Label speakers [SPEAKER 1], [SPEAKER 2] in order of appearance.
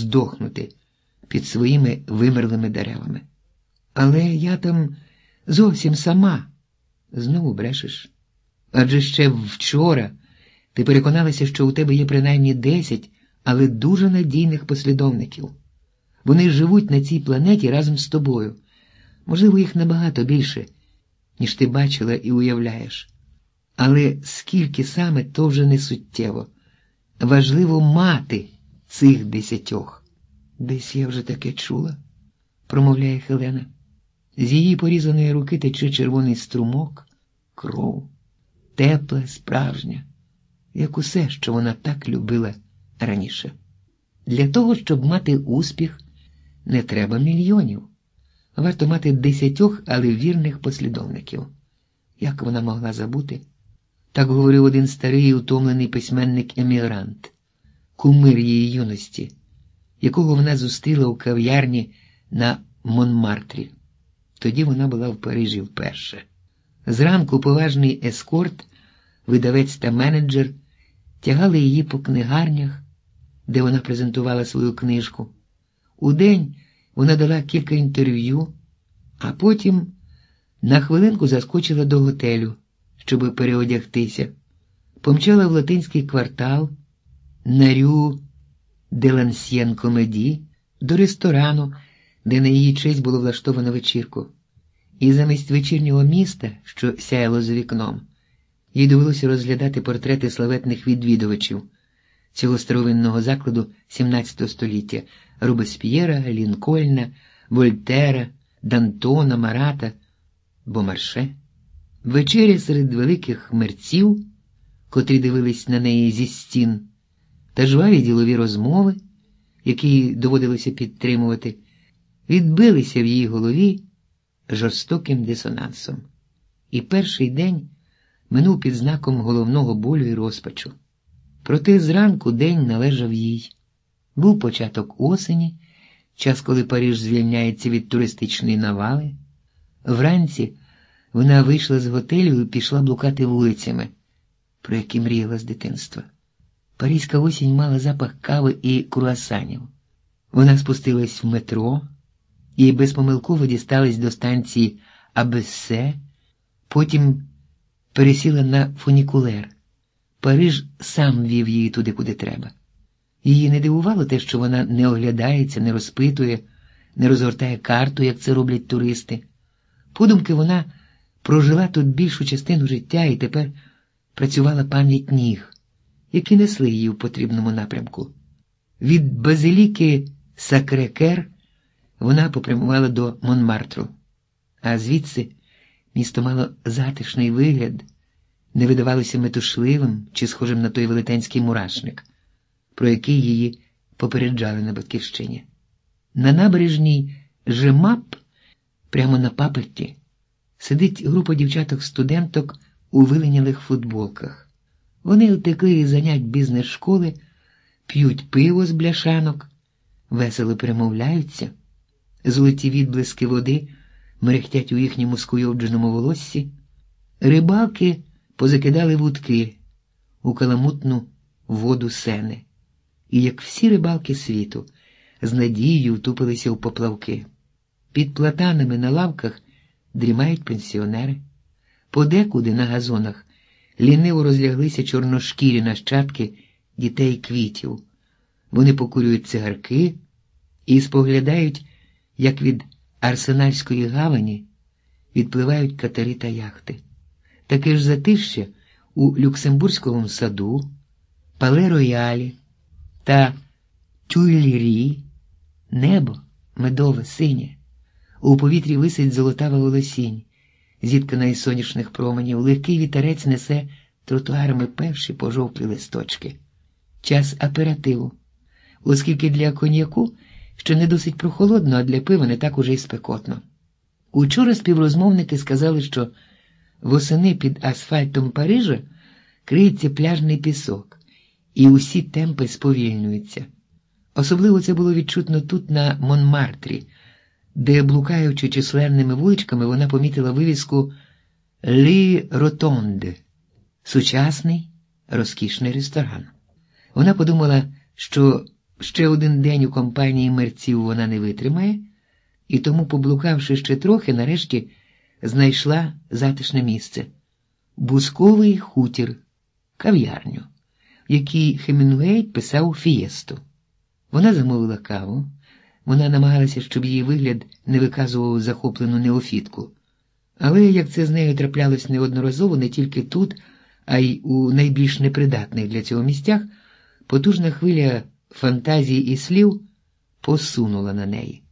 [SPEAKER 1] здохнути під своїми вимерлими деревами. Але я там зовсім сама. Знову брешеш. Адже ще вчора ти переконалася, що у тебе є принаймні десять, але дуже надійних послідовників. Вони живуть на цій планеті разом з тобою. Можливо, їх набагато більше, ніж ти бачила і уявляєш. Але скільки саме то вже не суттєво. Важливо мати цих десятьох. Десь я вже таке чула, промовляє Хелена. З її порізаної руки тече червоний струмок, кров, тепла, справжня, як усе, що вона так любила раніше. Для того, щоб мати успіх, не треба мільйонів. Варто мати десятьох, але вірних послідовників. Як вона могла забути? Так говорив один старий і утомлений письменник емігрант, кумир її юності, якого вона зустріла у кав'ярні на Монмартрі. Тоді вона була в Парижі вперше. Зранку поважний ескорт, видавець та менеджер тягали її по книгарнях, де вона презентувала свою книжку. Удень вона дала кілька інтерв'ю, а потім на хвилинку заскочила до готелю, щоб переодягтися, помчала в латинський квартал, на рю де Комеді, до ресторану, де на її честь було влаштовано вечірку. І замість вечірнього міста, що сяяло за вікном, їй довелося розглядати портрети славетних відвідувачів цього старовинного закладу XVII століття Рубесп'єра, Лінкольна, Вольтера, Дантона, Марата, Бомарше. Вечеря серед великих мерців, котрі дивились на неї зі стін, та жваві ділові розмови, які доводилося підтримувати, відбилися в її голові жорстоким дисонансом. І перший день минув під знаком головного болю і розпачу. Проте зранку день належав їй. Був початок осені, час, коли Париж звільняється від туристичної навали. Вранці вона вийшла з готелю і пішла блукати вулицями, про які мріяла з дитинства. Паризька осінь мала запах кави і круасанів. Вона спустилась в метро і безпомилково дісталась до станції Абесе, потім пересіла на фунікулер. Париж сам вів її туди, куди треба. Її не дивувало те, що вона не оглядається, не розпитує, не розгортає карту, як це роблять туристи. Подумки вона прожила тут більшу частину життя і тепер працювала пам'ять ніг, які несли її в потрібному напрямку. Від базиліки Сакрекер вона попрямувала до Монмартру, а звідси місто мало затишний вигляд, не видавалося метушливим чи схожим на той велетенський мурашник, про який її попереджали на батьківщині. На набережній Жемап, прямо на паперті, сидить група дівчаток-студенток у виленялих футболках. Вони утекли із занять бізнес-школи, п'ють пиво з бляшанок, весело перемовляються, золоті відблиски води мерехтять у їхньому скуйовдженому волоссі, рибалки позакидали вудки у каламутну воду сени, і, як всі рибалки світу, з надією втупилися в поплавки. Під платанами на лавках дрімають пенсіонери, подекуди на газонах ліниво розляглися чорношкірі нащадки дітей квітів. Вони покурюють цигарки і споглядають, як від Арсенальської гавані відпливають катери та яхти. Таке ж затишчя у Люксембурзькому саду, Пале Роялі та Тюйлірі, небо медове, синє. У повітрі висить золотава волосінь, зіткана із сонячних променів, легкий вітерець несе тротуарами перші пожовклі листочки. Час аперативу, оскільки для коньяку ще не досить прохолодно, а для пива не так уже й спекотно. Учора співрозмовники сказали, що восени під асфальтом Парижа криється пляжний пісок, і усі темпи сповільнюються. Особливо це було відчутно тут, на Монмартрі, де, блукаючи численними вуличками, вона помітила вивіску Ля Ротонда, сучасний розкішний ресторан. Вона подумала, що Ще один день у компанії мерців вона не витримає, і тому, поблукавши ще трохи, нарешті знайшла затишне місце бузковий хутір, кав'ярню, в якій Хемінгуей писав фієсту. Вона замовила каву, вона намагалася, щоб її вигляд не виказував захоплену неофітку. Але як це з нею траплялось неодноразово не тільки тут, а й у найбільш непридатних для цього місцях, потужна хвиля фантазії і слів посунула на неї.